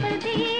कर दिया